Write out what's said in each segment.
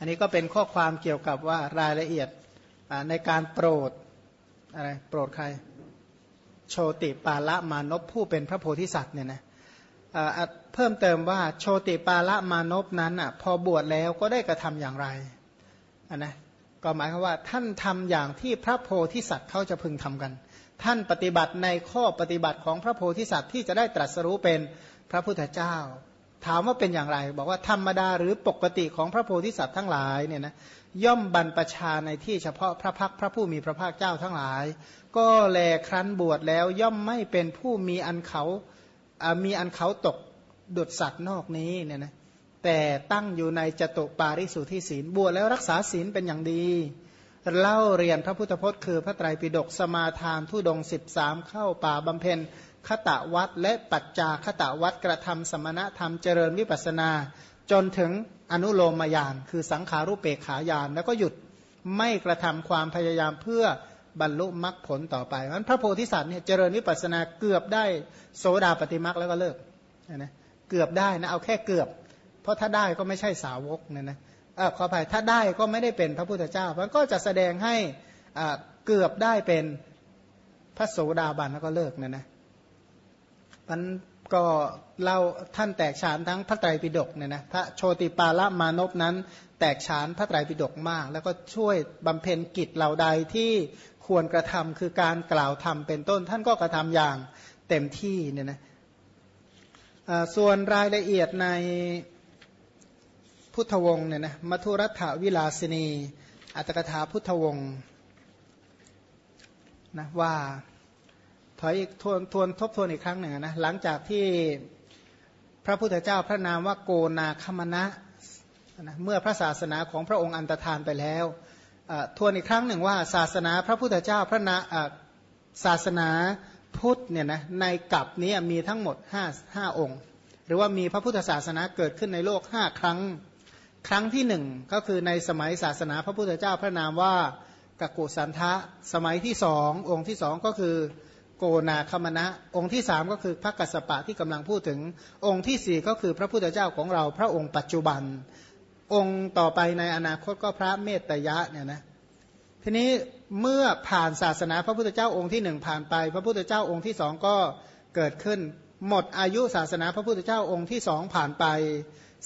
อันนี้ก็เป็นข้อความเกี่ยวกับว่ารายละเอียดในการโปรดอะไรโปรดใคร โชติปาละมานพผู้เป็นพระโพธิสัตว์เนี่ยนะเพิ่มเติมว่าโชติปาละมานพนั้นอะพอบวชแล้วก็ได้กระทำอย่างไรนนะก็หมายความว่าท่านทำอย่างที่พระโพธิสัตว์เขาจะพึงทำกัน ท่านปฏิบัติในข้อปฏิบัติของพระโพธิสัตว์ที่จะได้ตรัสรู้เป็นพระพุทธเจ้า ถามว่าเป็นอย่างไร บอกว่าธรรมดาหรือปกติของพระโพธิสัตว์ทั้งหลายเนี่ยนะย่อมบรรปชาในที่เฉพาะพระพักพระผู้มีพระภาคเจ้าทั้งหลาย ก็แลครั้นบวชแล้วย่อมไม่เป็นผู้มีอันเขามีอันเขาตกดุดสัตว์นอกนี้เนี่ยนะแต่ตั้งอยู่ในจตุปาริสุทธิศีลบวชแล้วรักษาศีลเป็นอย่างดี เล่าเรียนพระพุทธพจน์คือพระไตรปิฎกสมาทานทุดงสิบสามเข้าป่าบำเพ็ญ ขตะวัดและปัจจาขตะวัดกระทำสมณธรรมเจริญวิปัสนา จนถึงอนุโลมมายาน คือสังขารุปเปกขายาน แล้วก็หยุดไม่กระทำความพยายามเพื่อบรรลุมรรคผลต่อไปเพราะพระโพธิสัตว์เนี่ยเจริญวิปัสนาเกือบได้โสดาปฏิมรรคแล้วก็เลิกนะเกือบได้นะเอาแค่เกือบ เพราะถ้าได้ก็ไม่ใช่สาวกเนี่ยนะอขออภัยถ้าได้ก็ไม่ได้เป็นพระพุทธเจ้ามันก็จะแสดงให้เกือบได้เป็นพระโสดาบันแล้วก็เลิกเนี่ยนะ มันก็เราท่านแตกฉานทั้งพระไตรปิฎกเนี่ยนะพระโชติปาละมานพนั้น แตกฉานพระไตรปิฎกมาก แล้วก็ช่วยบำเพ็ญกิจเหล่าใดที่ควรกระทำคือการกล่าวธรรมเป็นต้น ท่านก็กระทำอย่างเต็มที่เนี่ยนะส่วนรายละเอียดในพุทธวงศ์เนี่ยนะมัทุรัฐวิลาสินี อัตกถาพุทธวงศ์นะว่า ถอยทวนทวนทบทวนอีกครั้งหนึ่งนะหลังจากที่พระพุทธเจ้าพระนามว่าโกนาคมณะนะเมื่อพระศาสนาของพระองค์อันตรธานไปแล้วทวนอีกครั้งหนึ่งว่าศาสนาพระพุทธเจ้าพระนาศาสนาพุทธเนี่ยนะในกับนี้มีทั้งหมดห้าห้าองค์ หรือว่ามีพระพุทธศาสนาเกิดขึ้นในโลกห้าครั้ง ครั้งที่หนึ่งก็คือในสมัยศาสนาพระพุทธเจ้าพระนามว่ากกุสันทะสมัยที่สององค์ที่สองก็คือ โกนาคมณะ องค์ที่สามก็คือพระกัสสปะที่กำลังพูดถึง องค์ที่สี่ก็คือพระพุทธเจ้าของเราพระองค์ปัจจุบัน องค์ต่อไปในอนาคตก็พระเมตตยะเนี่ยนะทีนี้เมื่อผ่านศาสนาพระพุทธเจ้าองค์ที่หนึ่งผ่านไป พระพุทธเจ้าองค์ที่สองก็เกิดขึ้น หมดอายุศาสนาพระพุทธเจ้าองค์ที่สองผ่านไป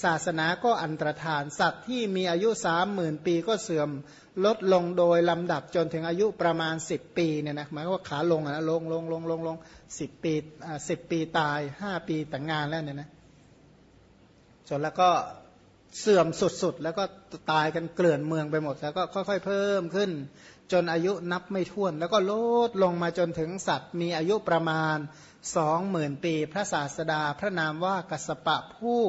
ศาสนาก็อันตรธาน สัตว์ที่มีอายุสามหมื่นปีก็เสื่อมลดลงโดยลำดับจนถึงอายุประมาณสิบปีเนี่ยนะหมายว่าขาลงนะลงลงลงลงลงสิบปีอ่สิบปีตายห้าปีแต่งงานแล้วเนี่ยนะจนแล้วก็เสื่อมสุดๆ แล้วก็ตายกันเกลื่อนเมืองไปหมด แล้วก็ค่อยๆ เพิ่มขึ้น จนอายุนับไม่ถ้วน แล้วก็ลดลงมาจนถึงสัตว์ มีอายุประมาณสองหมื่นปี พระศาสดา พระนามว่ากัสปะผู้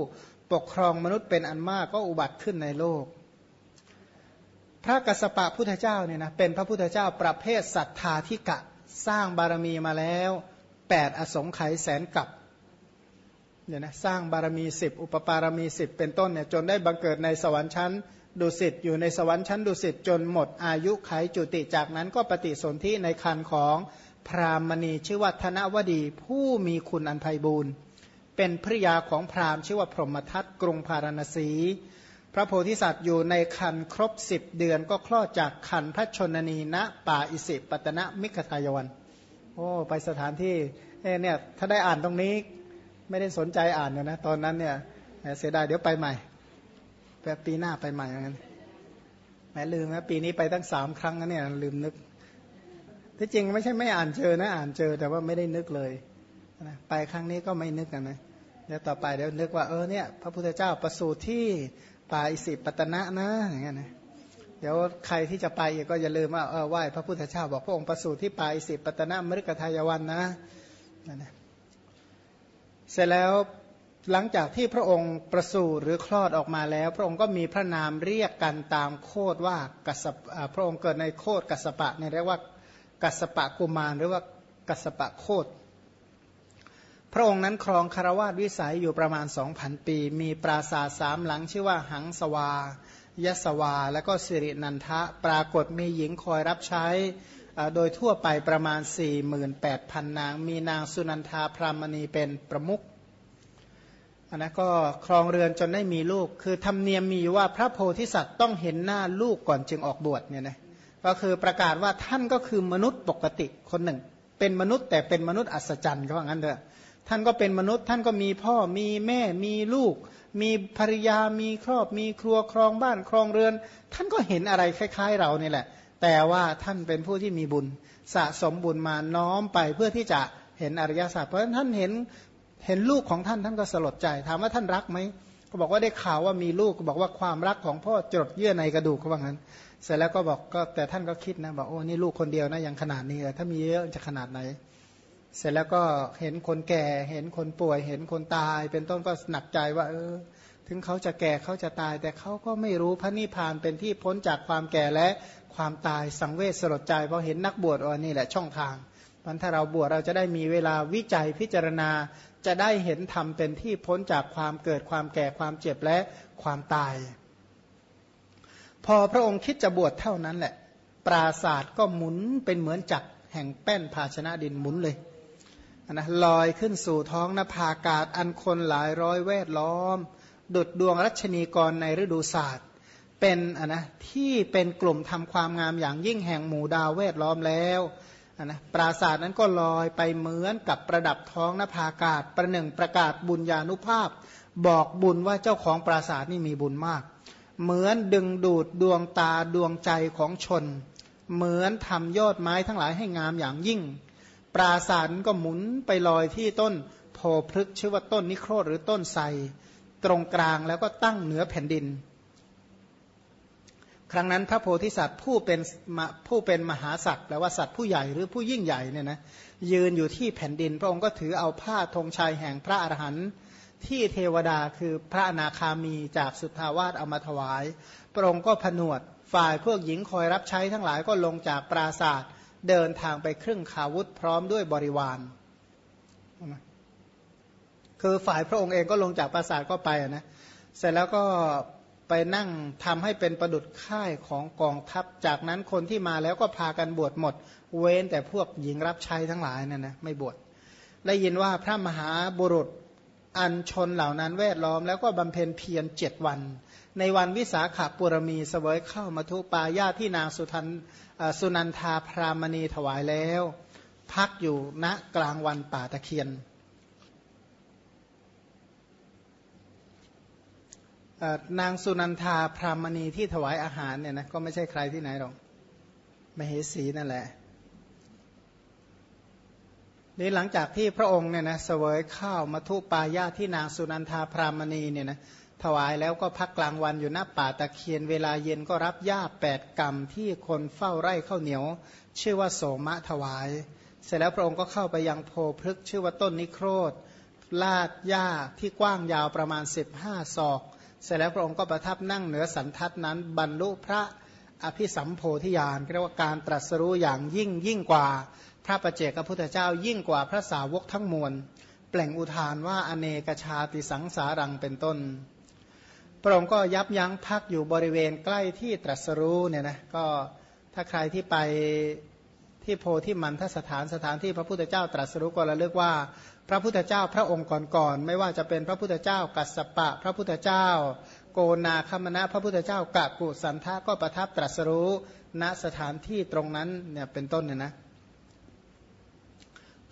ปกครองมนุษย์เป็นอันมากก็อุบัติขึ้นในโลก พระกัสปะพุทธเจ้าเนี่ยนะเป็นพระพุทธเจ้าประเภทศรัทธาธิกะสร้างบารมีมาแล้วแปดอสงไขยแสนกับเนี่ยนะสร้างบารมีสิบอุปปารมีสิบเป็นต้นเนี่ยจนได้บังเกิดในสวรรค์ชั้นดุสิตอยู่ในสวรรค์ชั้นดุสิตจนหมดอายุไขจุติจากนั้นก็ปฏิสนธิในคันของพรามณีชื่อว่าธนวดีผู้มีคุณอันไพบูรณ์ เป็นภริยาของพราหมณ์ชื่อว่าพรหมทัตกรุงพาราณสี พระโพธิสัตว์อยู่ในคันครบสิบเดือนก็คลอดจากคันพระชนนีณป่าอิสิปตนะมิขทายวัน โอ้ไปสถานที่เนี่ยถ้าได้อ่านตรงนี้ไม่ได้สนใจอ่านนะตอนนั้นเนี่ยเสียดายเดี๋ยวไปใหม่แปปีหน้าไปใหม่อย่างนั้นแม้ลืมนะปีนี้ไปตั้งสามครั้งนะเนี่ยลืมนึกที่จริงไม่ใช่ไม่อ่านเจอนะอ่านเจอแต่ว่าไม่ได้นึกเลย นะไปครั้งนี้ก็ไม่นึกนะเดี๋ยวต่อไปเดี๋ยวนึกว่าเออเนี่ยพระพุทธเจ้าประสูติที่ป่าอิสิปตนะนะอย่างเงี้ยนะเดี๋ยวใครที่จะไปก็อย่าลืมว่าเออไหว้พระพุทธเจ้าบอกพระองค์ประสูติที่ป่าอิสิปตนะมฤคทายวันนะนั่นนะเสร็จแล้วหลังจากที่พระองค์ประสูติหรือคลอดออกมาแล้ว พระองค์ก็มีพระนามเรียกกันตามโคดว่ากัสพระองค์เกิดในโคดกัสปะในเรียกว่ากัสปะกุมารหรือว่ากัสปะโคด พระองค์นั้นครองคารวาสวิสัยอยู่ประมาณ 2,000 ปี มีปราสาทสามหลังชื่อว่าหังสวายสวา และก็สิรินันทะ ปรากฏมีหญิงคอยรับใช้โดยทั่วไปประมาณ 48,000 นาง มีนางสุนันทาพรามณีเป็นประมุขอันนะก็ครองเรือนจนได้มีลูก คือธรรมเนียมมีว่าพระโพธิสัตว์ต้องเห็นหน้าลูกก่อนจึงออกบวชเนี่ยนะก็คือประกาศว่าท่านก็คือมนุษย์ปกติคนหนึ่ง เป็นมนุษย์แต่เป็นมนุษย์อัศจรรย์เขาว่างั้นเถอะ ท่านก็เป็นมนุษย์ ท่านก็มีพ่อมีแม่มีลูก มีภรรยามีครอบ มีครัวครองบ้านครองเรือน ท่านก็เห็นอะไรคล้าย ๆ เราเนี่แหละ แต่ว่าท่านเป็นผู้ที่มีบุญสะสมบุญมาน้อมไปเพื่อที่จะเห็นอริยสัจเพราะฉะนั้นท่านเห็นเห็นลูกของท่านท่านก็สลดใจ ถามว่าท่านรักไหมก็บอกว่าได้ข่าวว่ามีลูกก็บอกว่าความรักของพ่อจดเยื่อในกระดูกเขาว่างั้น เสร็จแล้วก็บอกก็แต่ท่านก็คิดนะบอกโอ้นี่ลูกคนเดียวนะยังขนาดนี้ถ้ามีเยอะจะขนาดไหน เสร็จแล้วก็เห็นคนแก่ เห็นคนป่วย เห็นคนตาย เป็นต้นก็หนักใจว่า เออ ถึงเขาจะแก่เขาจะตาย แต่เขาก็ไม่รู้พระนิพพานเป็นที่พ้นจากความแก่และความตายสังเวชสลดใจเพราะเห็นนักบวชอ๋อนี่แหละช่องทางมันถ้าเราบวชเราจะได้มีเวลาวิจัยพิจารณาจะได้เห็นธรรมเป็นที่พ้นจากความเกิดความแก่ความเจ็บและความตาย พอพระองค์คิดจะบวชเท่านั้นแหละ ปราศาสตร์ก็หมุนเป็นเหมือนจักรแห่งแป้นภาชนะดินหมุนเลย นะลอยขึ้นสู่ท้องนภาอากาศ อันคนหลายร้อยแวดล้อม ดุดดวงรัชนีกรในฤดูศาสตร์เป็นอะนะที่เป็นกลุ่มทำความงามอย่างยิ่งแห่งหมู่ดาวแวดล้อมแล้วนะปราศาสตร์นั้นก็ลอยไปเหมือนกับประดับท้องนภาอากาศ ประหนึ่งประกาศบุญญาณุภาพ บอกบุญว่าเจ้าของปราศาสตร์นี่มีบุญมาก เหมือนดึงดูดดวงตาดวงใจของชน เหมือนทำยอดไม้ทั้งหลายให้งามอย่างยิ่ง ปราศาสตร์ก็หมุนไปลอยที่ต้นโพพฤกชื่อว่าต้นนิโครธหรือต้นไทรตรงกลางแล้วก็ตั้งเหนือแผ่นดิน ครั้งนั้นพระโพธิสัตว์ผู้เป็นผู้เป็นมหาสัตว์แปลว่าสัตว์ผู้ใหญ่หรือผู้ยิ่งใหญ่เนี่ยนะยืนอยู่ที่แผ่นดิน พระองค์ก็ถือเอาผ้าธงชัยแห่งพระอรหันต์ที่เทวดาคือพระอนาคามีจากสุทธาวาสเอามาถวาย พระองค์ก็ผนวดฝ่ายพวกหญิงคอยรับใช้ทั้งหลายก็ลงจากปราศาสตร์ เดินทางไปครึ่งขาวุธพร้อมด้วยบริวาร คือฝ่ายพระองค์เองก็ลงจากปราสาทก็ไปนะ เสร็จแล้วก็ไปนั่งทำให้เป็นประดุดค่ายของกองทัพ จากนั้นคนที่มาแล้วก็พากันบวชหมด เว้นแต่พวกหญิงรับใช้ทั้งหลายนั่นนะไม่บวช ได้ยินว่าพระมหาบุรุษอันชนเหล่านั้นแวดล้อมแล้วก็บำเพ็ญเพียรเจ็ดวัน ในวันวิสาขาปุรมีเสวยเข้ามาทุปายาที่นางสุทันสุนันทาพรามณีถวายแล้ว พักอยู่ณกลางวันป่าตะเคียนนางสุนันทาพรามณีที่ถวายอาหารเนี่ยนะก็ไม่ใช่ใครที่ไหนหรอกมเหสีนั่นแหละนี่หลังจากที่พระองค์เนี่ยนะเสวยข้าวมาทุปายาที่นางสุนันทาพรามณีเนี่ยนะ ถวายแล้วก็พักกลางวันอยู่หน้าป่าตะเคียนเวลาเย็นก็รับหญ้าแปดกรรมที่คนเฝ้าไร่ข้าวเหนียว ชื่อว่าโสมะถวาย เสร็จแล้วพระองค์ก็เข้าไปยังโพพฤกชื่อว่าต้นนิโครธลาดหญ้าที่กว้างยาวประมาณ 15 ศอก เสร็จแล้วพระองค์ก็ประทับนั่งเหนือสันทัดนั้น บรรลุพระอภิสัมโพธิญาณเรียกว่าการตรัสรู้อย่างยิ่งยิ่งกว่า พระประเจกพุทธเจ้ายิ่งกว่าพระสาวกทั้งมวลเปลงอุทานว่าอเนกชาติสังสารังเป็นต้น ระองค์ก็ยับยั้งพักอยู่บริเวณใกล้ที่ตรัสรู้เนี่ยนะก็ถ้าใครที่ไปที่โพธิมันทสถานสถานที่พระพุทธเจ้าตรัสรู้ก็ระลึกว่า พระพุทธเจ้าพระองค์ก่อนๆไม่ว่าจะเป็นพระพุทธเจ้ากัสสปะ พระพุทธเจ้า โกนาคมณะพระพุทธเจ้ากะกุสันทะก็ประทับตรัสรู้ณสถานที่ตรงนั้นเนี่ยเป็นต้นเนี่ยนะ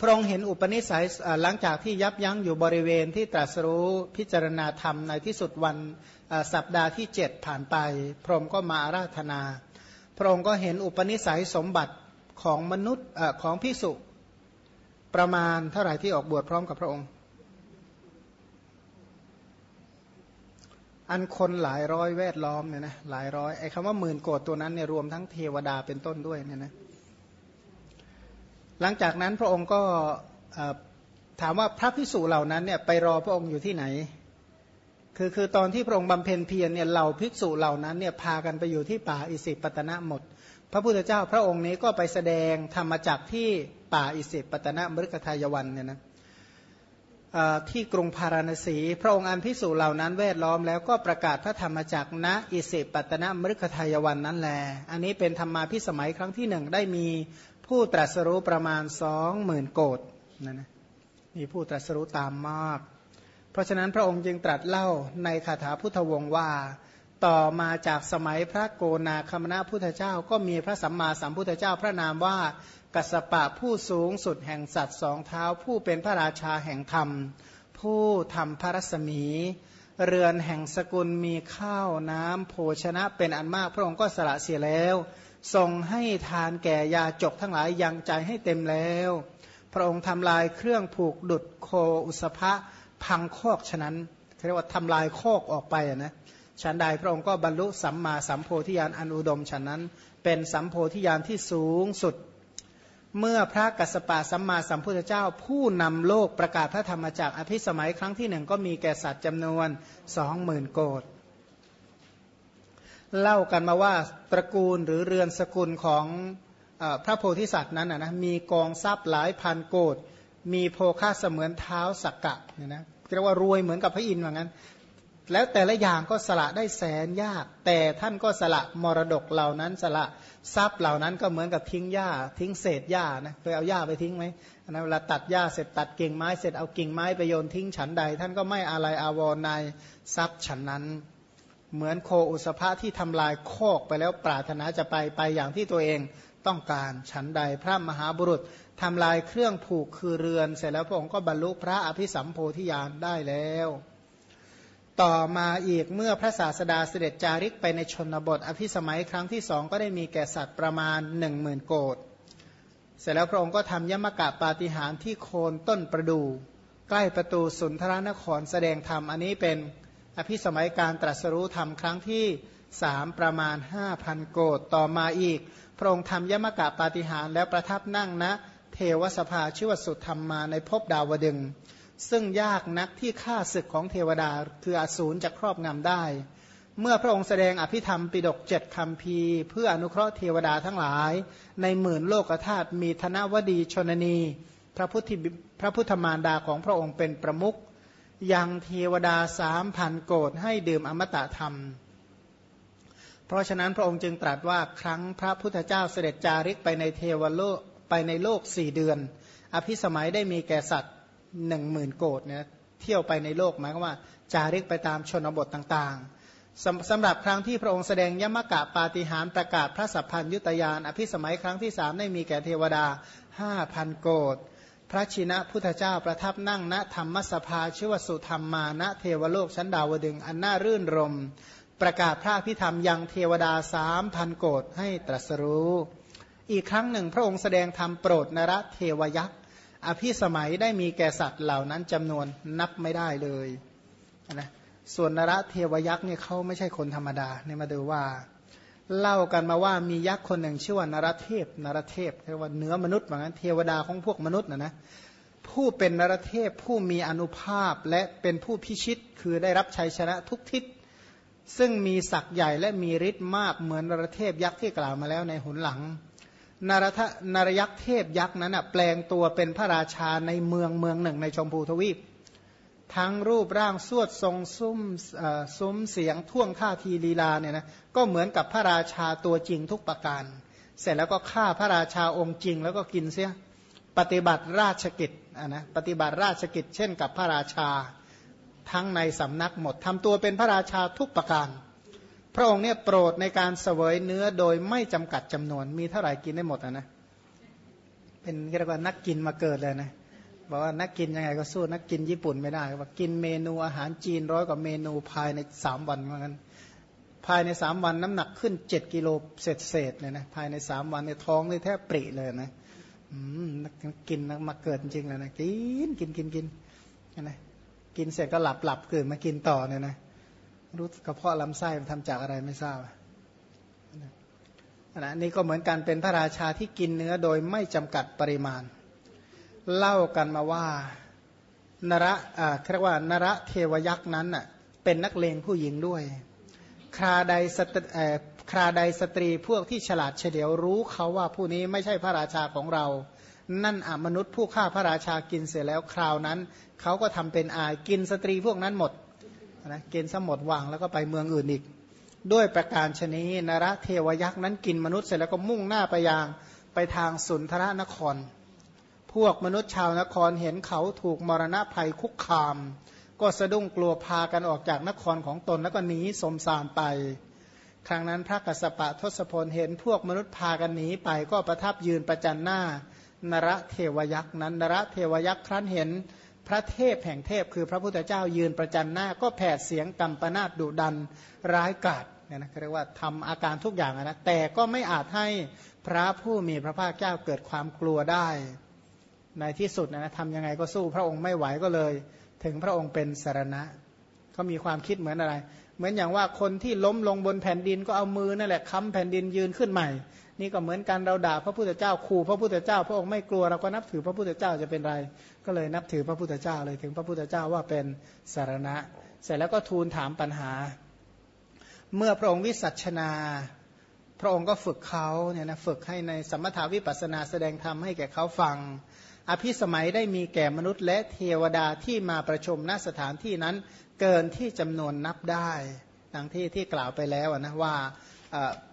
ระองค์เห็นอุปนิสัยหลังจากที่ยับยั้งอยู่บริเวณที่ตรัสรู้พิจารณาธรรมในที่สุดวันสัปดาห์ที่เจ็ดผ่านไป พระองค์ก็มาอาราธนา พระองค์ก็เห็นอุปนิสัยสมบัติของมนุษย์ของพิสุประมาณเท่าไหร่ที่ออกบวชพร้อมกับพระองค์ อันคนหลายร้อยแวดล้อมเนี่ยนะหลายร้อยไอ้คำว่าหมื่นโกดตัวนั้นเนี่ยรวมทั้งเทวดาเป็นต้นด้วยเนี่ยนะ หลังจากนั้นพระองค์ก็ถามว่าพระพิสุเหล่านั้นเนี่ยไปรอพระองค์อยู่ที่ไหน คือคือตอนที่พระองค์บำเพ็ญเพียรเนี่ยเหล่าภิกษุเหล่านั้นเนี่ยพากันไปอยู่ที่ป่าอิสิปตนะหมด พระพุทธเจ้าพระองค์นี้ก็ไปแสดงธรรมจักที่ป่าอิสิปตนะมฤคทายวันเนี่ยนะที่กรุงพาราณสี พระองค์อันพิสูจเหล่านั้นแวดล้อมแล้วก็ประกาศพระธรรมจักณอิสิปตนะมฤคทายวันนั้นแล อันนี้เป็นธรรมาพิสมัยครั้งที่หนึ่งได้มี ผู้ตรัสรู้ประมาณสองหมื่นโกดนะนะมีผู้ตรัสรู้ตามมาก เพราะฉะนั้นพระองค์จึงตรัสเล่าในคาถาพุทธวงศ์ว่า ต่อมาจากสมัยพระโกนาคมณะพุทธเจ้า ก็มีพระสัมมาสัมพุทธเจ้าพระนามว่ากัสปะผู้สูงสุดแห่งสัตว์สองเท้า ผู้เป็นพระราชาแห่งธรรม ผู้ทำพระรัศมี เรือนแห่งสกุลมีข้าวน้ำโภชนะเป็นอันมาก พระองค์ก็สละเสียแล้ว ทรงให้ทานแก่ยาจกทั้งหลายยังใจให้เต็มแล้ว พระองค์ทำลายเครื่องผูกดุดโคอุสภะพังคอกฉะนั้นเรียกว่าทำลายคอกออกไปนะฉันใดพระองค์ก็บรรลุสัมมาสัมโพธิญาณอันอุดมฉะนั้น เป็นสัมโพธิญาณที่สูงสุด เมื่อพระกัสสปะสัมมาสัมพุทธเจ้า ผู้นำโลกประกาศพระธรรมจักอภิสมัยครั้งที่หนึ่งก็มีแก่สัตว์จำนวนสองหมื่นโกด เล่ากันมาว่าตระกูลหรือเรือนสกุลของอพระโพธิสัตว์นั้นนะมีกองทรัพย์หลายพันโกดมีโภคาเสมือนเท้าสักกะเนี่ยนะเรียกว่ารวยเหมือนกับพระอินทร์เหมือนกันแล้วแต่ละอย่างก็สละได้แสนยาก แต่ท่านก็สละมรดกเหล่านั้นสละทรัพย์เหล่านั้นก็เหมือนกับทิ้งหญ้า ทิ้งเศษหญ้านะเคยเอาหญ้าไปทิ้งไหมนะเวลาตัดหญ้าเสร็จตัดกิ่งไม้เสร็จเอากิ่งไม้ไปโยนทิ้งฉันใด ท่านก็ไม่อะไรอาวรในทรัพย์ฉันนั้น เหมือนโคอุสภะที่ทำลายโคกไปแล้วปรารถนาจะไปไปอย่างที่ตัวเองต้องการฉันใดพระมหาบุรุษทำลายเครื่องผูกคือเรือน เสร็จแล้วพระองค์ก็บรรลุพระอภิสัมโพธิญาณได้แล้ว ต่อมาอีกเมื่อพระศาสดาเสด็จจาริกไปในชนบท อภิสมัยครั้งที่สองก็ได้มีแก่สัตว์ประมาณหนึ่งหมื่นโกดเสร็จแล้วพระองค์ก็ทำยมกะปาฏิหารที่โคนต้นประดูใกล้ประตูสุนทรนครแสดงธรรมอันนี้เป็น อภิสมัยการตรัสรู้ธรรมครั้งที่สามประมาณห้าพันโกดต่อมาอีก พระองค์ทำยมกะปาฏิหารแล้วประทับนั่งนะ เทวสภาชื่อวสุธรรมมาในภพดาวดึง ซึ่งยากนักที่ฆ่าศึกของเทวดาคืออสูรจะครอบงำได้ เมื่อพระองค์แสดงอภิธรรมปิดกเจ็ดคำพีเพื่ออนุเคราะห์เทวดาทั้งหลาย ในหมื่นโลกธาตุมีธนวดีชนนี พระพุทธพระพุทธมารดาของพระองค์เป็นประมุข ยังเทวดาสามพันโกดให้ดื่มอมตะธรรม เพราะฉะนั้นพระองค์จึงตรัสว่าครั้งพระพุทธเจ้าเสด็จจาริกไปในเทวโลกไปในโลกสี่เดือน อภิสมัยได้มีแก่สัตว์หนึ่งหมื่นโกดเนี่ยเที่ยวไปในโลกหมายความว่าจาริกไปตามชนบทต่างๆสสำหรับครั้งที่พระองค์แสดงยมกะปาฏิหารประกาศพระสัพพัญยุตยานอภิสมัยครั้งที่สามได้มีแก่เทวดาห้าพันโกด พระชินะพุทธเจ้าประทับนั่งณธรรมสภาชื่อวสุธรรมมาณเทวโลกชั้นดาวดึงอันน่ารื่นรม ประกาศพระพิธรรมยังเทวดาสามพันโกดให้ตรัสรู้ อีกครั้งหนึ่งพระองค์แสดงธรรมโปรดนรเทวยักษ์ อภิสมัยได้มีแก่สัตว์เหล่านั้นจำนวนนับไม่ได้เลยนะส่วนนรเทวยักษ์เนี่ยเขาไม่ใช่คนธรรมดาเนี่ยมาดูว่า เล่ากันมาว่ามียักษ์คนหนึ่งชื่อว่านรเทพนรเทพเรียกว่าเนื้อมนุษย์เหมือนกันเทวดาของพวกมนุษย์นะนะผู้เป็นนรเทพผู้มีอนุภาพและเป็นผู้พิชิตคือได้รับชัยชนะทุกทิศ ซึ่งมีศักย์ใหญ่และมีฤทธิ์มากเหมือนนรเทพยักษ์ที่กล่าวมาแล้วในหุนหลังนารทนารยักษ์เทพยักษ์นั้นแปลงตัวเป็นพระราชาในเมืองเมืองหนึ่งในชมพูทวีป ทั้งรูปร่างสวดทรงซุ้มซุ้มเสียงท่วงท่าทีลีลาเนี่ยนะก็เหมือนกับพระราชาตัวจริงทุกประการ เสร็จแล้วก็ฆ่าพระราชาองค์จริง แล้วก็กินเสียปฏิบัติราชกิจนะปฏิบัติราชกิจ เช่นกับพระราชาทั้งในสำนักหมดทำตัวเป็นพระราชาทุกประการ พระองค์เนี่ยโปรดในการเสวยเนื้อโดยไม่จำกัดจำนวนมีเท่าไหร่กินได้หมดนะเป็นเรียกว่านักกินมาเกิดเลยนะ บอกว่านักกินยังไงก็สู้นักกินญี่ปุ่นไม่ได้ว่ากินเมนูอาหารจีนร้อยกว่าเมนูภายในสามวันเหมือนกันภายในสามวันน้ำหนักขึ้นเจ็ดกิโลเศษเศษเนี่ยนะภายในสามวันเนี่ยท้องเลยแทบปริเลยนะอืมนักกินมาเกิดจริงเลยนะกินกินกินกินนะกินเสร็จก็หลับหลับเกิดมากินต่อเนี่ยนะรู้กระเพาะลำไส้มันทำจากอะไรไม่ทราบนะนี่ก็เหมือนกันเป็นพระราชาที่กินเนื้อโดยไม่จำกัดปริมาณ เล่ากันมาว่านระอ่าเรียกว่านระเทวยักษ์นั้นอะเป็นนักเลงผู้หญิงด้วย คราใดสตคราใดสตรีพวกที่ฉลาดเฉลียวรู้เขาว่าผู้นี้ไม่ใช่พระราชาของเรา นั่นอมนุษย์ผู้ฆ่าพระราชากินเสร็จแล้วคราวนั้น เขาก็ทำเป็นอายกินสตรีพวกนั้นหมดนะกินสมดวางแล้วก็ไปเมืองอื่นอีก ด้วยประการชนีนระเทวยักษ์นั้นกินมนุษย์เสร็จแล้วก็มุ่งหน้าไปยังไปทางสุนทรนคร พวกมนุษย์ชาวนครเห็นเขาถูกมรณะภัยคุกคาม ก็สะดุ้งกลัวพากันออกจากนครของตนแล้วก็หนีสมสารไป ครั้งนั้นพระกัสสปะทศพลเห็นพวกมนุษย์พากันหนีไปก็ประทับยืนประจันหน้านรเทวยักษ์นั้นนรเทวยักษ์ครั้นเห็นพระเทพแห่งเทพคือพระพุทธเจ้ายืนประจันหน้าก็แผดเสียงกำปนาดดุดันร้ายกาจเนี่ยนะเรียกว่าทำอาการทุกอย่างนะแต่ก็ไม่อาจให้พระผู้มีพระภาคเจ้าเกิดความกลัวได้ ในที่สุดนะทำยังไงก็สู้พระองค์ไม่ไหวก็เลย ถึงพระองค์เป็นสารณะเขามีความคิดเหมือนอะไร เหมือนอย่างว่าคนที่ล้มลงบนแผ่นดินก็เอามือนั่นแหละค้ำแผ่นดินยืนขึ้นใหม่ นี่ก็เหมือนกันเราด่าพระพุทธเจ้าขู่พระพุทธเจ้า พระองค์ไม่กลัวเราก็นับถือพระพุทธเจ้าจะเป็นไร ก็เลยนับถือพระพุทธเจ้าเลยถึงพระพุทธเจ้าว่าเป็นสารณะ เสร็จแล้วก็ทูลถามปัญหา เมื่อพระองค์วิสัชนาพระองค์ก็ฝึกเขาเนี่ยนะฝึกให้ในสมถาวิปัสนาแสดงธรรมให้แก่เขาฟัง อภิสมัยได้มีแก่มนุษย์และเทวดาที่มาประชุมณสถานที่นั้นเกินที่จำนวนนับได้ดังที่ที่กล่าวไปแล้วนะว่า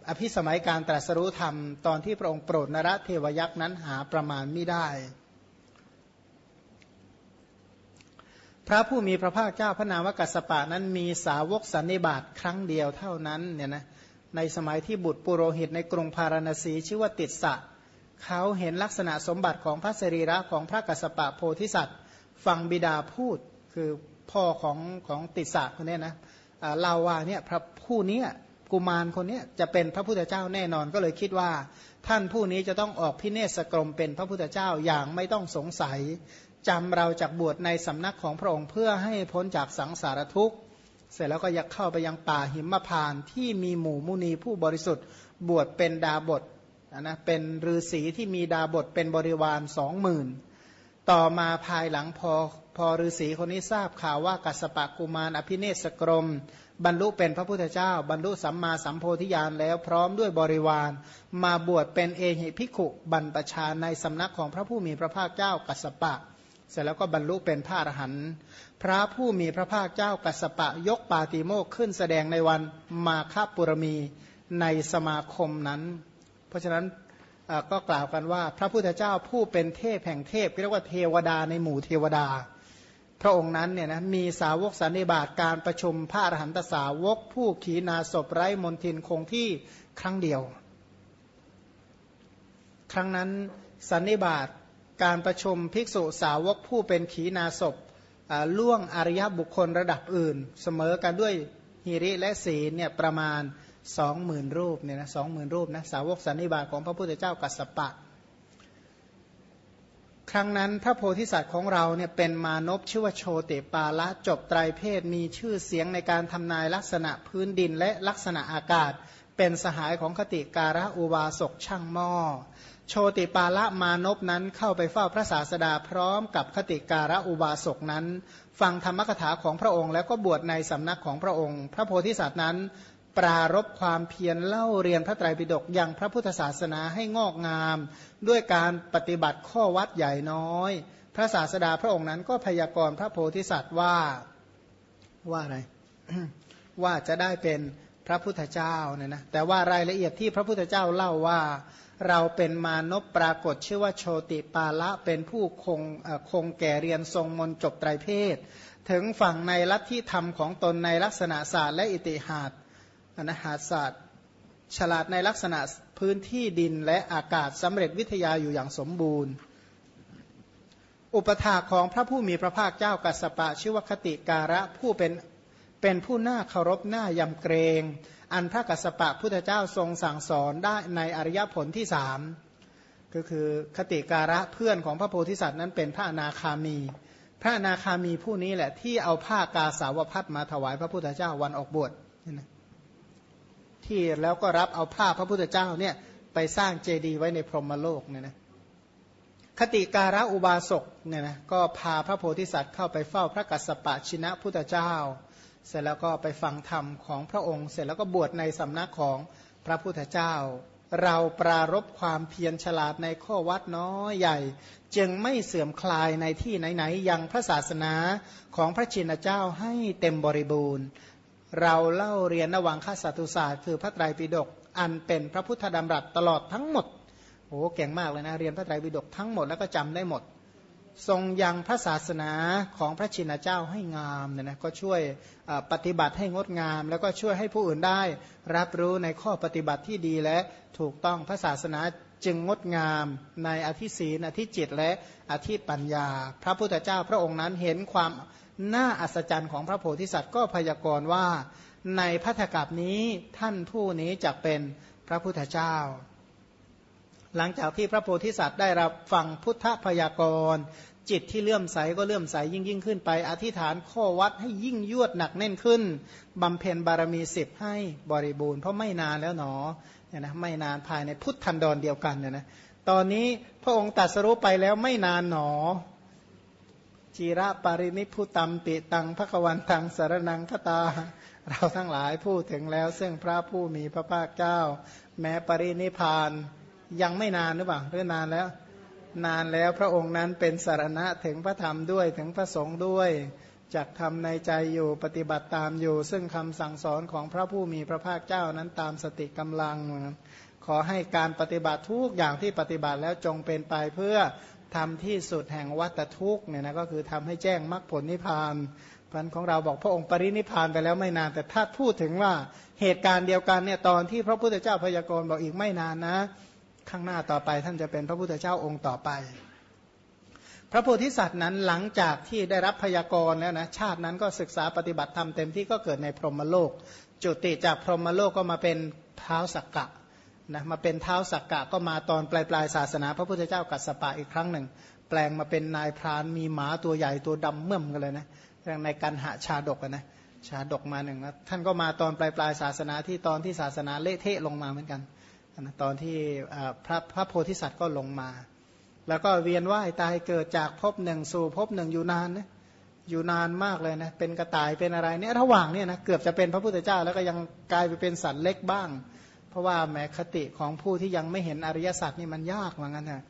อภิสมัยการตรัสรู้ธรรมตอนที่พระองค์โปรดนรเทวยักษ์นั้นหาประมาณไม่ได้ พระผู้มีพระภาคเจ้าพระนามวกัสปะนั้นมีสาวกสันนิบาตครั้งเดียวเท่านั้นเนี่ยนะในสมัยที่บุตรปุโรหิตในกรุงพาราณสีชื่อว่าติดสะ เขาเห็นลักษณะสมบัติของพระสรีระของพระกัสปะโพธิสัตว์ ฟังบิดาพูดคือพ่อของของติสะคนนี้นะเล่าว่าเนี่ยพระผู้นี้กุมารคนนี้จะเป็นพระพุทธเจ้าแน่นอนก็เลยคิดว่า ท่านผู้นี้จะต้องออกพิเนศกรมเป็นพระพุทธเจ้าอย่างไม่ต้องสงสัยจำเราจากบวชในสำนักของพระองค์เพื่อให้พ้นจากสังสารทุกข์ เสร็จแล้วก็อยากเข้าไปยังป่าหิมพานที่มีหมู่มุนีผู้บริสุทธิ์บวชเป็นดาบท นะเป็นฤาษีที่มีดาบทเป็นบริวารสองหมื่นต่อมาภายหลังพอพอฤาษีคนนี้ทราบข่าวว่ากัสปะกุมารอภิเนศกรม บรรลุเป็นพระพุทธเจ้า บรรลุสัมมาสัมโพธิญาณแล้วพร้อมด้วยบริวาร มาบวชเป็นเอหิภิกขุบรรพชาในสำนักของพระผู้มีพระภาคเจ้ากัสปะ เสร็จแล้วก็บรรลุเป็นพระอรหันต์พระผู้มีพระภาคเจ้ากัสปะยกปาติโมกขึ้นแสดงในวันมาคปุรมีในสมาคมนั้น เพราะฉะนั้นก็กล่าวกันว่าพระพุทธเจ้าผู้เป็นเทพแห่งเทพเรียกว่าเทวดาในหมู่เทวดา พระองค์นั้นเนี่ยนะมีสาวกสันนิบาตการประชุมพระอรหันตสาวก ผู้ขีนาศพไร้มนทินคงที่ครั้งเดียว ครั้งนั้นสันนิบาตการประชุมภิกษุสาวกผู้เป็นขีนาศพล่วงอริยบุคคลระดับอื่น เสมอกันด้วยฮิริและศีลเนี่ยประมาณ สองหมื่นรูปเนี่ยนะสองหมื่นรูปนะสาวกสันนิบาตของพระพุทธเจ้ากัสสปะ ครั้งนั้นพระโพธิสัตว์ของเราเนี่ยเป็นมานพชื่อว่าโชติปาละจบไตรเพศมีชื่อเสียงในการทำนายลักษณะพื้นดินและลักษณะอากาศ เป็นสหายของคติการะอุบาสกช่างหม้อ โชติปาละมานพนั้นเข้าไปเฝ้าพระศาสดาพร้อมกับคติการะอุบาสกนั้น ฟังธรรมกถาของพระองค์แล้วก็บวชในสำนักของพระองค์ พระโพธิสัตว์นั้น ปรารบความเพียรเล่าเรียนพระไตรปิฎกอยังพระพุทธศาสนาให้งอกงาม ด้วยการปฏิบัติข้อวัดใหญ่น้อย พระศาสดาพระองค์นั้นก็พยากรณ์พระโพธิสัตว์ว่าว่าอะไรว่าจะได้เป็นพระพุทธเจ้าเนี่ยนะแต่ว่ารายละเอียดที่พระพุทธเจ้าเล่าว่า เราเป็นมานพปรากฏชื่อว่าโชติปาละเป็นผู้คงคงแก่เรียนทรงมนจบไตรเพศ ถึงฝั่งในลัทธิธรรมของตนในลักษณะศาสตร์และอิติหาด อนาหาศาสตร์ ฉลาดในลักษณะพื้นที่ดินและอากาศสำเร็จวิทยาอยู่อย่างสมบูรณ์ อุปถาของพระผู้มีพระภาคเจ้ากัสปะ ชื่อวคติการะผู้เป็นเป็นผู้น่าเคารพน้ายำเกรง อันพระกัสปะพุทธเจ้าทรงสั่งสอนได้ในอริยผลที่สามก็คือคติการะเพื่อนของพระโพธิสัตว์นั้นเป็นพระอนาคามี พระอนาคามีผู้นี้แหละที่เอาผ้ากาสาวพัดมาถวายพระพุทธเจ้าวันออกบวชนี่นะ ที่แล้วก็รับเอาผ้าพระพุทธเจ้าเนี่ยไปสร้างเจดีย์ไว้ในพรหมโลกเนี่ยนะคติการะอุบาสกเนี่ยนะก็พาพระโพธิสัตว์เข้าไปเฝ้าพระกัสสปะชินะพุทธเจ้า เสร็จแล้วก็ไปฟังธรรมของพระองค์ เสร็จแล้วก็บวชในสำนักของพระพุทธเจ้า เราปรารบความเพียรฉลาดในข้อวัดน้อยใหญ่ จึงไม่เสื่อมคลายในที่ไหนๆยังพระศาสนาของพระชินเจ้าให้เต็มบริบูรณ์ เราเล่าเรียนระหว่างข้าสัตุศาสตร์คือพระไตรปิฎกอันเป็นพระพุทธดำรัสตลอดทั้งหมดโอ้เก่งมากเลยนะ เรียนพระไตรปิฎกทั้งหมดแล้วก็จำได้หมด ทรงยังพระศาสนาของพระชินเจ้าให้งามเนี่ยนะก็ช่วยปฏิบัติให้งดงาม แล้วก็ช่วยให้ผู้อื่นได้ รับรู้ในข้อปฏิบัติที่ดีและถูกต้องพระศาสนาจึงงดงามในอธิศีนอธิจิตและอธิปัญญา พระพุทธเจ้าพระองค์นั้นเห็นความ น่าอัศจรรย์ของพระโพธิสัตว์ก็พยากรณ์ว่า ในพัทธกับนี้ท่านผู้นี้จะเป็นพระพุทธเจ้า หลังจากที่พระโพธิสัตว์ได้รับฟังพุทธพยากรณ์จิตที่เลื่อมใสก็เลื่อมใสยิ่งยิ่งขึ้นไป อธิษฐานข้อวัดให้ยิ่งยวดหนักแน่นขึ้นบำเพ็ญบารมีสิบให้บริบูรณ์เพราะไม่นานแล้วหนอเนี่ยนะไม่นานภายในพุทธันดรเดียวกันเนี่ยนะตอนนี้พระองค์ตัดสรุปไปแล้วไม่นานหนอ จีระปารินิพุตัมปิตังพระกวันตังสารนังคตา เราทั้งหลายพูดถึงแล้ว ซึ่งพระผู้มีพระภาคเจ้า แม้ปรินิพานยังไม่นานหรือเปล่าหรือนานแล้ว นานแล้วพระองค์นั้นเป็นสารณะถึงพระธรรมด้วยถึงพระสงฆ์ด้วยจักทำในใจอยู่ปฏิบัติตามอยู่ ซึ่งคำสั่งสอนของพระผู้มีพระภาคเจ้านั้นตามสติกำลัง ขอให้การปฏิบัติทุกอย่างที่ปฏิบัติแล้วจงเป็นไปเพื่อ ทำที่สุดแห่งวัตทุกเนี่ยนะก็คือทำให้แจ้งมรรคผลนิพพานพันของเราบอกพระองค์ปรินิพานไปแล้วไม่นาน แต่ถ้าพูดถึงว่าเหตุการณ์เดียวกันเนี่ยตอนที่พระพุทธเจ้าพยากรณ์บอกอีกไม่นานนะ ข้างหน้าต่อไปท่านจะเป็นพระพุทธเจ้าองค์ต่อไป พระโพธิสัตว์นั้นหลังจากที่ได้รับพยากรณ์แล้วนะชาตินั้นก็ศึกษาปฏิบัติธรรมเต็มที่ก็เกิดในพรหมโลก จุติจากพรหมโลกก็มาเป็นเท้าสักกะ นะมาเป็นเท้าสักกะก็มาตอนปลายปลายศาสนา พระพุทธเจ้ากัสสปะอีกครั้งหนึ่ง แปลงมาเป็นนายพรานมีหมาตัวใหญ่ตัวดำเมื่อมกันเลยนะในการหาชาดกนะชาดกมาหนึ่งนะท่านก็มาตอนปลายปลายศาสนาที่ตอนที่ศาสนาเละเทะลงมาเหมือนกันนะตอนที่พระพระโพธิสัตว์ก็ลงมา แล้วก็เวียนว่ายตายเกิดจากภพหนึ่งสู่ภพหนึ่งอยู่นานนะอยู่นานมากเลยนะเป็นกระต่ายเป็นอะไรเนี่ยระหว่างเนี่ยนะเกือบจะเป็นพระพุทธเจ้าแล้วก็ยังกลายไปเป็นสัตว์เล็กบ้าง เพราะว่าแม้คติของผู้ที่ยังไม่เห็นอริยสัจนี่มันยากเหมือนกันนะ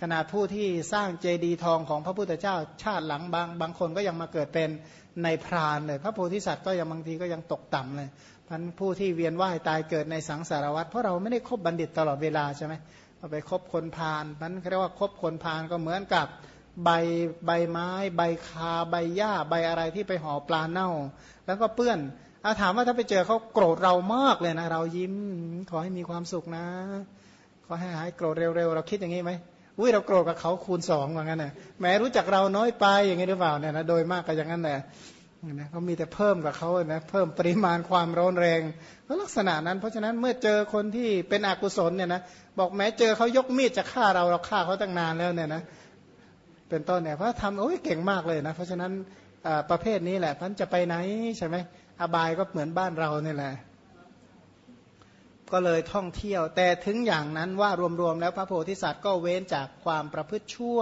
ขนาดผู้ที่สร้างเจดีย์ทองของพระพุทธเจ้าชาติหลังบางบางคนก็ยังมาเกิดเป็นในพรานเลย พระโพธิสัตว์ก็ยังบางทีก็ยังตกต่ำเลยพันผู้ที่เวียนว่ายตายเกิดในสังสารวัฏเพราะเราไม่ได้คบบัณฑิตตลอดเวลาใช่ไหมเอาไปคบคนพาลนั้นเรียกว่าคบคนพาลก็เหมือนกับใบใบไม้ ใบคาใบหญ้าใบอะไรที่ไปห่อปลาเน่า แล้วก็เปื้อน อาถามว่าถ้าไปเจอเขาโกรธเรามากเลยนะเรายิ้มขอให้มีความสุขนะ ขอให้หายโกรธเร็วๆเราคิดอย่างนี้ไหมอุ้ยเราโกรธกับเขาคูณสองว่างั้นน่ะแม้รู้จักเราน้อยไปอย่างนี้หรือเปล่าเนี่ยนะโดยมากก็อย่างนั้นแหละนะเขามีแต่เพิ่มกับเขานะเพิ่มปริมาณความร้อนแรงก็ลักษณะนั้นเพราะฉะนั้นเมื่อเจอคนที่เป็นอกุศลเนี่ยนะบอกแม้เจอเขายกมีดจะฆ่าเราเราฆ่าเขาตั้งนานแล้วเนี่ยนะเป็นต้นเนี่ยเพราะทำโอ้ยเก่งมากเลยนะเพราะฉะนั้นประเภทนี้แหละพันจะไปไหนใช่ไหม อบายก็เหมือนบ้านเราเนี่ยแหละ ก็เลยท่องเที่ยว แต่ถึงอย่างนั้นว่ารวมๆแล้วพระโพธิสัตว์ก็เว้นจากความประพฤติชั่ว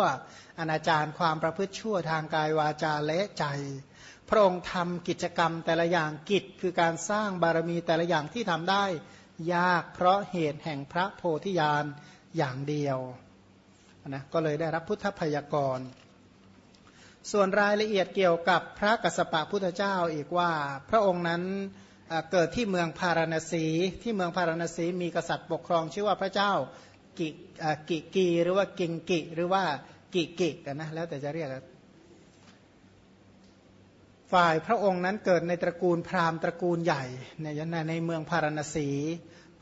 อนาจารความประพฤติชั่วทางกายวาจาและใจ พระองค์ทำกิจกรรมแต่ละอย่างกิจคือการสร้างบารมีแต่ละอย่างที่ทำได้ยากเพราะเหตุแห่งพระโพธิญาณอย่างเดียวนะก็เลยได้รับพุทธพยากร ส่วนรายละเอียดเกี่ยวกับพระกัสสปะพุทธเจ้าอีกว่า พระองค์นั้นเกิดที่เมืองพาราณสีที่เมืองพาราณสีมีกษัตริย์ปกครองชื่อว่าพระเจ้ากิกิกีหรือว่ากิงกิหรือว่ากิกิกันนะแล้วแต่จะเรียกฝ่ายพระองค์นั้นเกิดในตระกูลพราหมณ์ตระกูลใหญ่ในในเมืองพาราณสี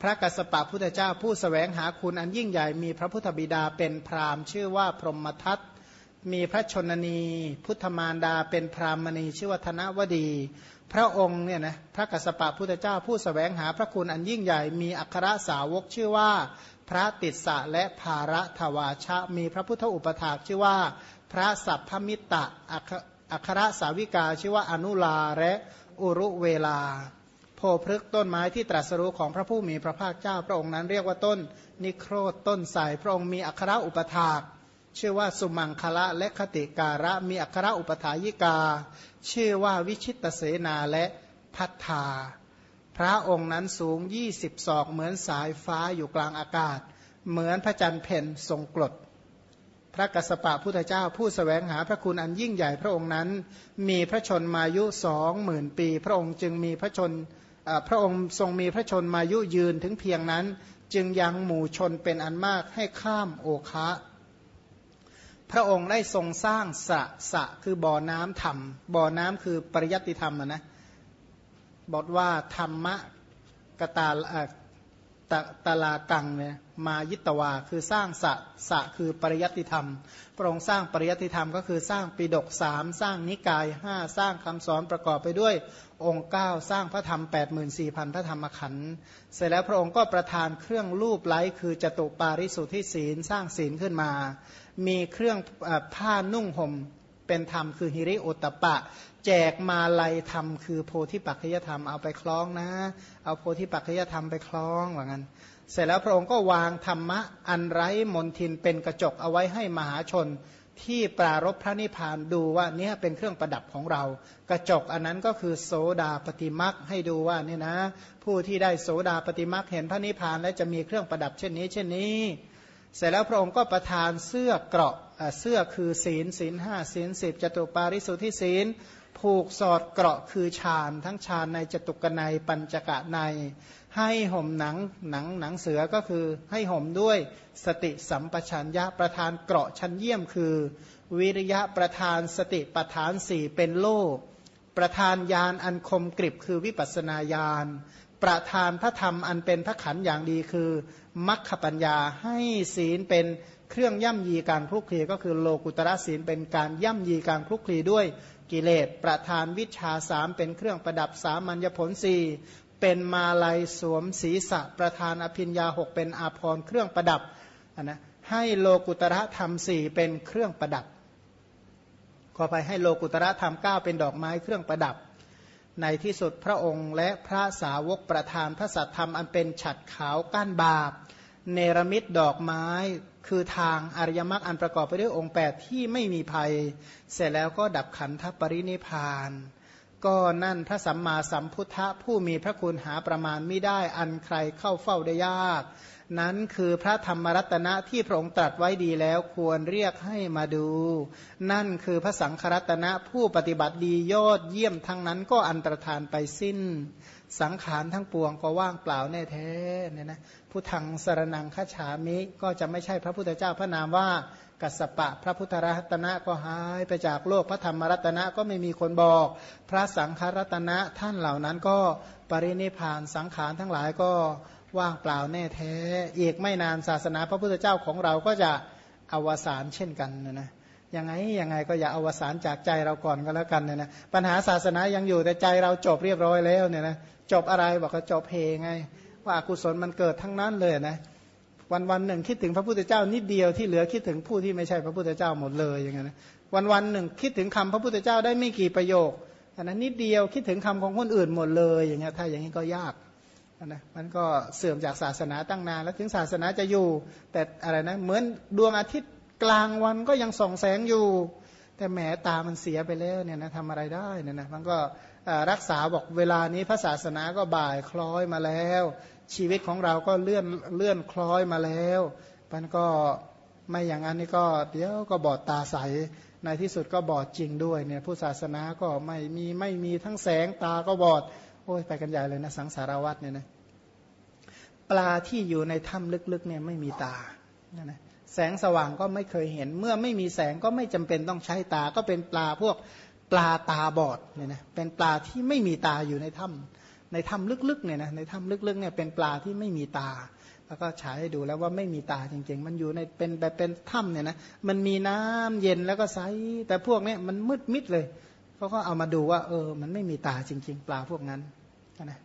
พระกัสสปะพุทธเจ้าผู้สแสวงหาคุณอันยิ่งใหญ่มีพระพุทธบิดาเป็นพราหมณ์ชื่อว่าพรหมทัต มีพระชนนี พุทธมารดาเป็นพรามณีชื่อว่าธนวดี พระองค์เนี่ยนะพระกัสสปะพุทธเจ้าผู้สแสวงหาพระคุณอันยิ่งใหญ่ มีอัครสาวกชื่อว่า พระติสสะและภาระทวาชะ มีพระพุทธอุปถากชื่อว่า พระสัพพมิตะอัครสาวิกาชื่อว่าอนุลาและอุรุเวลาโพพฤกต้นไม้ที่ตรัสรู้ของพระผู้มีพระภาคเจ้า พระองค์นั้นเรียกว่าต้นนิโครต้นใสพระองค์มีอัครอุปถาก ชื่อว่าสุมังคละและคติการะมีอัครอุปถายิกา ชื่อว่าวิชิตเสนาและพัฒธาพระองค์นั้นสูงยี่สิบศอกเหมือนสายฟ้าอยู่กลางอากาศ เหมือนพระจันทร์เพ่นทรงกรดพระกัสสปะพุทธเจ้าผู้สแสวงหาพระคุณอันยิ่งใหญ่พระองค์นั้น มีพระชนมายุสองหมื่นปี พระองค์จึงมีพระชนพระองค์ทรงมีพระชนมายุยืนถึงเพียงนั้น จึงยังหมู่ชนเป็นอันมากให้ข้ามโอคะ พระองค์ได้ทรงสร้างสระสะคือบ่อน้ำธรรม บ่อน้ำคือปริยัติธรรมนะบอกว่าธรรมะกตาตตลากังเนี่ยมายิตวาคือสร้างสะสะคือปริยัติธรรม พระองค์สร้างปริยัติธรรมก็คือสร้างปิดกสามสร้างนิกายห้าสร้างคำสอนประกอบไปด้วยองค์9สร้างพระธรรม 84,000 พระธรรมขันธ์เสร็จแล้วพระองค์ก็ประทานเครื่องรูปไล้คือจตุปาริสุทธิศีลสร้างศีลขึ้นมา มีเครื่องผ้านุ่งห่มเป็นธรรมคือฮิริโอตปะ แจกมาลัยธรรมคือโพธิปัจจยธรรมเอาไปคล้องนะ เอาโพธิปัจจยธรรมไปคล้องว่างั้น เสร็จแล้วพระองค์ก็วางธรรมะอันไร้มนทินเป็นกระจกเอาไว้ให้มหาชนที่ปรารบพระนิพพานดูว่าเนี่ยเป็นเครื่องประดับของเรา กระจกอันนั้นก็คือโสดาปฏิมักให้ดูว่าเนี่ยนะ ผู้ที่ได้โสดาปฏิมักเห็นพระนิพพานและจะมีเครื่องประดับเช่นนี้ เช่นนี้ เสร็จแล้วพระองค์ก็ประทานเสื้อเกราะเสื้อคือศีลศีลห้าศีลสิบจตุปาริสุทธิศีลผูกสอดเกราะคือฌานทั้งฌานในจตุกนัยปัญจกะใน ให้ห่มหนังหนังหนังเสือก็คือให้ห่มด้วยสติสัมปชัญญะประธานเกราะชั้นเยี่ยมคือ วิริยะประธานสติประธานสี่เป็นโลกประธานยานอันคมกริบคือวิปัสนาญาณ ประธานพระธรรมอันเป็นพระขันอย่างดีคือมัคคปัญญาให้ศีลเป็นเครื่องย่ำยีการคลุกคลีก็คือโลกุตระศีลเป็นการย่ำยีการคลุกคลีด้วยกิเลส ประธานวิชาสามเป็นเครื่องประดับสามัญญผลสี่เป็นมาลัยสวมศีรษะ ประธานอภิญญาหกเป็นอาภรณ์เครื่องประดับนะให้โลกุตระธรรมสี่เป็นเครื่องประดับ ขอไปให้โลกุตระธรรมเก้าเป็นดอกไม้เครื่องประดับ ในที่สุดพระองค์และพระสาวกประธานพระสัทธรรมอันเป็นฉัดขาวก้านบาป เนรมิตดอกไม้คือทางอริยมรรคอันประกอบไปด้วยองค์ 8 ที่ไม่มีภัย เสร็จแล้วก็ดับขันธปรินิพาน ก็นั่นพระสัมมาสัมพุทธะผู้มีพระคุณหาประมาณไม่ได้อันใครเข้าเฝ้าได้ยาก นั้นคือพระธรรมรัตนะที่พระองค์ตรัสไว้ดีแล้วควรเรียกให้มาดู นั่นคือพระสังฆรัตนะผู้ปฏิบัติดียอดเยี่ยมทั้งนั้นก็อันตรธานไปสิ้น สังขารทั้งปวงก็ว่างเปล่าแน่แท้เนี่ยนะผู้ทางสรนังคาฉามิก็จะไม่ใช่พระพุทธเจ้าพระนามว่ากัสปะ พระพุทธรัตนะก็หายไปจากโลกพระธรรมรัตนะก็ไม่มีคนบอก พระสังฆรัตนะท่านเหล่านั้นก็ปรินิพานสังขารทั้งหลายก็ ว่างเปล่าแน่แท้ อีกไม่นานศาสนาพระพุทธเจ้าของเราก็จะอวสานเช่นกันนะนะยังไงยังไงก็อย่าอวสานจากใจเราก่อนก็แล้วกันเนี่ยนะปัญหาศาสนายังอยู่แต่ใจเราจบเรียบร้อยแล้วเนี่ยนะจบอะไรบอกว่าจบเพไง ว่าอกุศลมันเกิดทั้งนั้นเลยนะวันวันหนึ่งคิดถึงพระพุทธเจ้านิดเดียวที่เหลือคิดถึงผู้ที่ไม่ใช่พระพุทธเจ้าหมดเลยอย่างเงี้ยนวันวันหนึ่งคิดถึงคำพระพุทธเจ้าได้ไม่กี่ประโยคอันนั้นนิดเดียวคิดถึงคำของคนอื่นหมดเลยอย่างเงี้ยถ้าอย่างนี้ก็ยาก นะมันก็เสื่อมจากศาสนาตั้งนาน แล้วถึงศาสนาจะอยู่ แต่อะไรนะเหมือนดวงอาทิตย์กลางวันก็ยังส่องแสงอยู่ แต่แหมตามันเสียไปแล้วเนี่ยนะทำอะไรได้เนี่ยนะมันก็รักษาบอกเวลานี้พระศาสนาก็บ่ายคล้อยมาแล้ว ชีวิตของเราก็เลื่อนเลื่อนคล้อยมาแล้วมันก็ไม่อย่างนั้นนี่ก็เดี๋ยวก็บอดตาใสในที่สุดก็บอดจริงด้วยเนี่ยผู้ศาสนาก็ไม่มีไม่มีทั้งแสงตาก็บอด โอ้ยไปกันใหญ่เลยนะสังสารวัตเนี่ยนะปลาที่อยู่ในถ้ำลึกๆเนี่ยไม่มีตานะนะแสงสว่างก็ไม่เคยเห็น เมื่อไม่มีแสงก็ไม่จำเป็นต้องใช้ตา ก็เป็นปลาพวกปลาตาบอดเนี่ยนะเป็นปลาที่ไม่มีตาอยู่ในถ้ำในถ้ำลึกๆเนี่ยนะในถ้ำลึกๆเนี่ยเป็นปลาที่ไม่มีตา แล้วก็ฉายให้ดูแล้วว่าไม่มีตาจริง ๆ มันอยู่ในเป็นแบบเป็นถ้ำเนี่ยนะมันมีน้ำเย็นแล้วก็ใสแต่พวกเนี้ยมันมืดมิดเลย เขาก็เอามาดูว่า เออ มันไม่มีตาจริง ๆ ปลาพวกนั้นนะ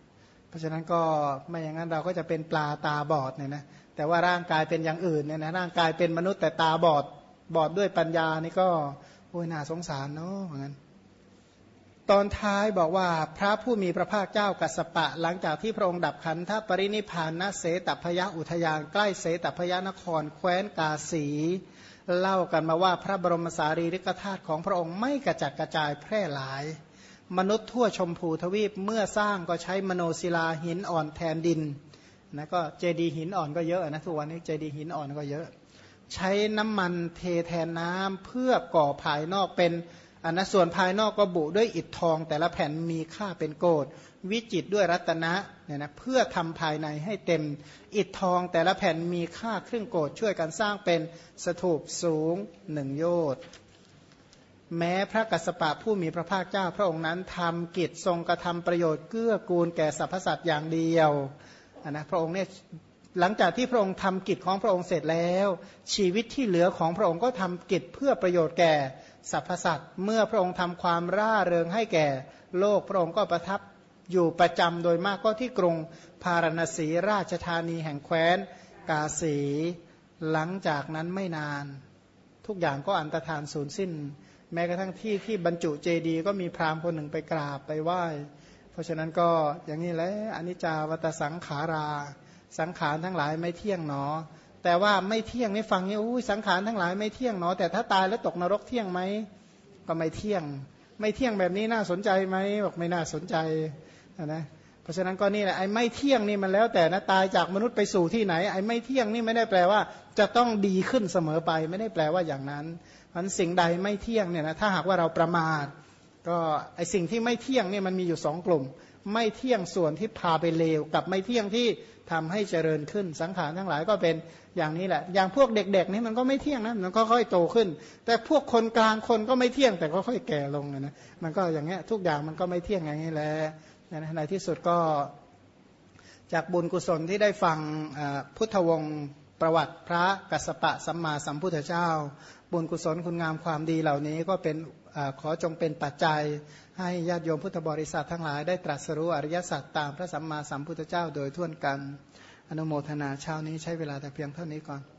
เพราะฉะนั้นก็ไม่อย่างนั้นเราก็จะเป็นปลาตาบอดเนี่ยนะแต่ว่าร่างกายเป็นอย่างอื่นเนี่ยนะร่างกายเป็นมนุษย์แต่ตาบอดบอดด้วยปัญญานี่ก็โอ้ยน่าสงสารเนาะเหมือนกันตอนท้ายบอกว่าพระผู้มีพระภาคเจ้ากัสปะ หลังจากที่พระองค์ดับขันธปรินิพานณเสตพยาอุทยานใกล้เสตพยานคร แคว้นกาสี เล่ากันมาว่าพระบรมสารีริกธาตุของพระองค์ไม่กระจัดกระจายแพร่หลาย มนุษย์ทั่วชมพูทวีปเมื่อสร้างก็ใช้มโนศิลาหินอ่อนแทนดินนะก็เจดีหินอ่อนก็เยอะนะทุกวันนี้เจดีหินอ่อนก็เยอะ ใช้น้ำมันเทแทนน้ำเพื่อก่อภายนอกเป็น อันนะส่วนภายนอกก็บุด้วยอิฐทอง แต่ละแผ่นมีค่าเป็นโกดวิจิตด้วยรัตนะเนี่ยนะเพื่อทำภายในให้เต็มอิฐทอง แต่ละแผ่นมีค่าครึ่งโกดช่วยกันสร้างเป็นสถูปสูงหนึ่งโยชน์แม้พระกัสสปะผู้มีพระภาคเจ้า พระองค์นั้นทำกิจทรงกระทำประโยชน์เกื้อกูลแก่สรรพสัตว์อย่างเดียวนะพระองค์เนี่ยหลังจากที่พระองค์ทำกิจของพระองค์เสร็จแล้ว ชีวิตที่เหลือของพระองค์ก็ทำกิจเพื่อประโยชน์แก่ สรรพสัตว์เมื่อพระองค์ทำความร่าเริงให้แก่ โลกพระองค์ก็ประทับอยู่ประจำโดยมากก็ที่กรุงพาราณสีราชธานีแห่งแคว้น กาสี หลังจากนั้นไม่นาน ทุกอย่างก็อันตรธานสูญสิ้น แม้กระทั่งที่ที่บรรจุเจดีก็มีพราหมณ์คนหนึ่งไปกราบไปไหว้ เพราะฉะนั้นก็อย่างนี้แหละอนิจจาวัตสังขารา สังขารทั้งหลายไม่เที่ยงหนอ แต่ว่าไม่เที่ยงนี่ฟังเนี่ยอุ้สังขารทั้งหลายไม่เที่ยงหนอแต่ถ้าตายแล้วตกนรกเที่ยงไหมก็ไม่เที่ยง ไม่เที่ยงแบบนี้น่าสนใจไหมบอกไม่น่าสนใจนะเพราะฉะนั้นก็นี่แหละไอ้ไม่เที่ยงนี่มันแล้วแต่นะตายจากมนุษย์ไปสู่ที่ไหนไอ้ไม่เที่ยงนี่ไม่ได้แปลว่า จะต้องดีขึ้นเสมอไป ไม่ได้แปลว่าอย่างนั้นมันสิ่งใดไม่เที่ยงเนี่ยนะถ้าหากว่าเราประมาทก็ไอ้สิ่งที่ไม่เที่ยงเนี่ยมันมีอยู่สองกลุ่ม ไม่เที่ยงส่วนที่พาไปเลวกับไม่เที่ยงที่ทำให้เจริญขึ้น สังขารทั้งหลายก็เป็นอย่างนี้แหละ อย่างพวกเด็กๆนี่มันก็ไม่เที่ยงนะมันก็ค่อยโตขึ้น แต่พวกคนกลางคนก็ไม่เที่ยงแต่ก็ค่อยแก่ลงนะมันก็อย่างเงี้ยทุกอย่างมันก็ไม่เที่ยงอย่างนี้แหละในที่สุดก็จากบุญกุศลที่ได้ฟังพุทธวงศ์ประวัติพระกัสสปะสัมมาสัมพุทธเจ้า บุญกุศลคุณงามความดีเหล่านี้ก็เป็น ขอจงเป็นปัจจัย ให้ญาติโยมพุทธบริษัททั้งหลายได้ตรัสรู้อริยสัจตามพระสัมมาสัมพุทธเจ้าโดยทั่วกัน อนุโมทนาเช้านี้ใช้เวลาแต่เพียงเท่านี้ก่อน